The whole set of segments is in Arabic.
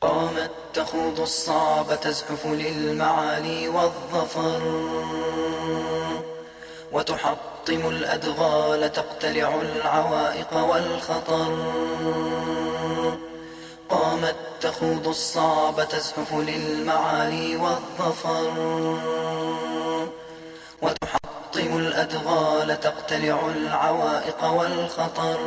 قامت تخوض الصعب تزحف للمعالي والظفر. وتحطم الأدغال تقتلع العوائق والخطر. قامت تخوض الصعب تزحف للمعالي والظفر. وتحطم الأدغال تقتلع العوائق والخطر.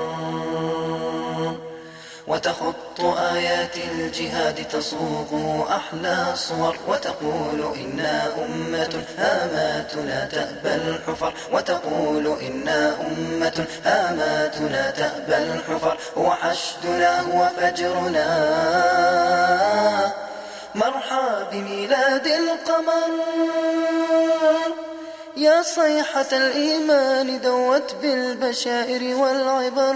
وتخط آيات الجهاد تصوغ أحلى صور وتقول إنا أمة هاماتنا تأبى الحفر وتقول إنا أمة هاماتنا تأبى الحفر وحشدنا هو فجرنا مرحى بميلاد القمر. يا صيحة الإيمان دوت بالبشائر والعبر.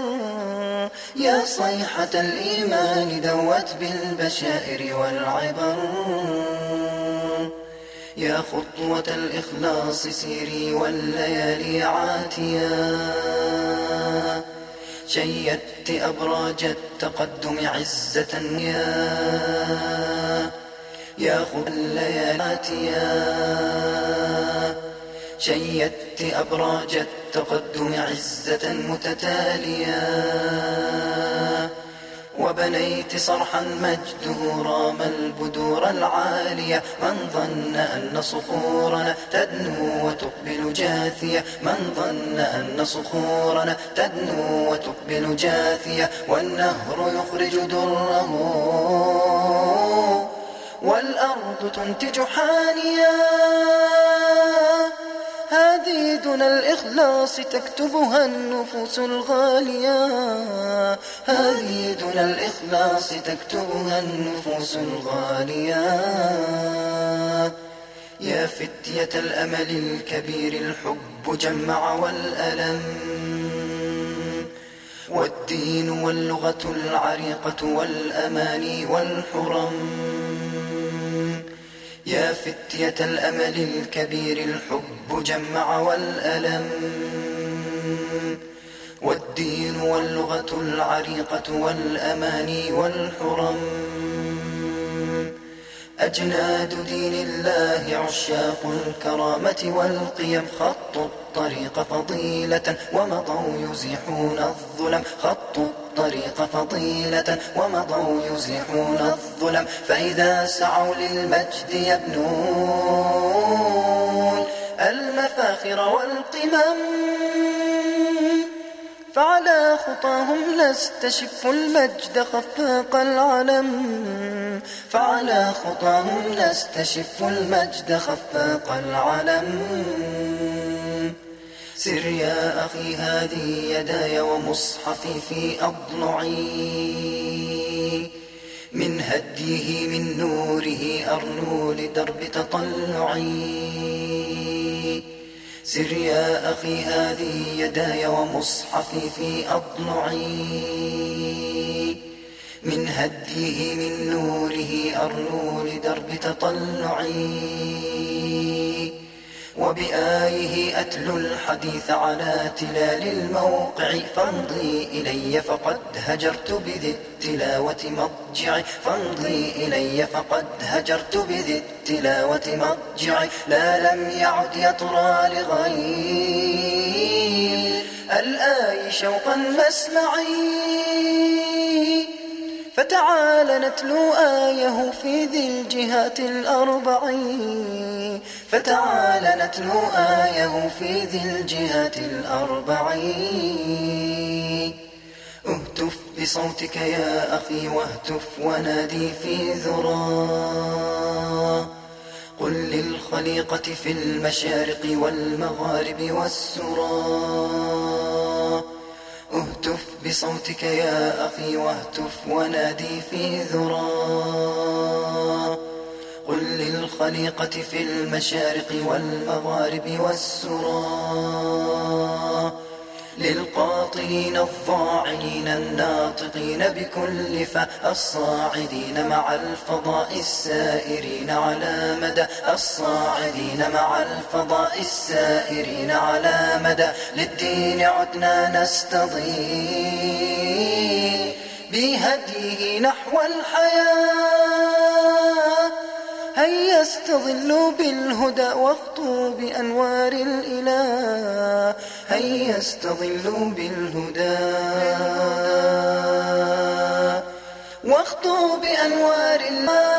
يا صيحة الإيمان دوت بالبشائر والعبر. يا خطوة الإخلاص سيري والليالي عاتيا. شيدت أبراج التقدم عزة يا. يا خطوة الليالي عاتيا. شيدت أبراج التقدم عزة متتاليا وبنيت صرحا مجده رام البدور العالية. من ظن أن صخورنا تدنو وتقبل جاثية؟ من ظن أن صخورنا تدنو وتقبل جاثية؟ والنهر يخرج دره والأرض تنتج حانيا دون الإخلاص تكتبها النفوس الغالية. هذه دون الإخلاص تكتبها النفوس الغالية. يا فتية الأمل الكبير الحب جمع والألم. والدين واللغة العريقة والأماني والحرم. يا فتية الأمل الكبير الحب جمع والألم. والدين واللغة العريقة والأماني والحرم. أجناد دين الله عشاق الكرامة والقيم خطوا الطريق فضيلة ومضوا يزيحون الظلم خطوا الطريق فضيلة ومضوا يزيحون الظلم. فإذا سعوا للمجد يبنون المفاخر والقمم فعلى خطاهم نستشف المجد خفاق العلم. فعلى خطاهم نستشف المجد خفاق العلم. سر يا أخي هذه يداي ومصحفي في أضلعي. من هديه من نوره أرنو لدرب تطلعي. سر يا أخي هذه يداي ومصحفي في أضلعي من هديه من نوره أرنو لدرب تطلعي. وبآيه أتلو الحديث على تلال الموقع. فامضي إلي فقد هجرت بذي التلاوة مضجعي فامضي إلي فقد هجرت بذي التلاوة مضجعي لا لم يعد يطرى لغير الآي شوقا مسمعي فتعال نتلو آية في ذي الجهات الأربع فتعال نتلو آية في ذي الجهات الأربع اهتف بصوتك يا أخي واهتف ونادي في ذرى قل للخليقة في المشارق والمغارب والسرى بصوتك يا أخي واهتف ونادي في ذرى قل للخليقة في المشارق والمغارب والسرى. للقاطنين الضاعنين الناطقين بكل فاء الصاعدين مع الفضاء السائرين على مدى الصاعدين مع الفضاء السائرين على مدى للدين عدنا نستضيء بهديه نحو الحياة. هيا استظلوا بالهدى واخطوا بأنوار الإله. هيا استظلوا بالهدى واخطوا بأنوار الله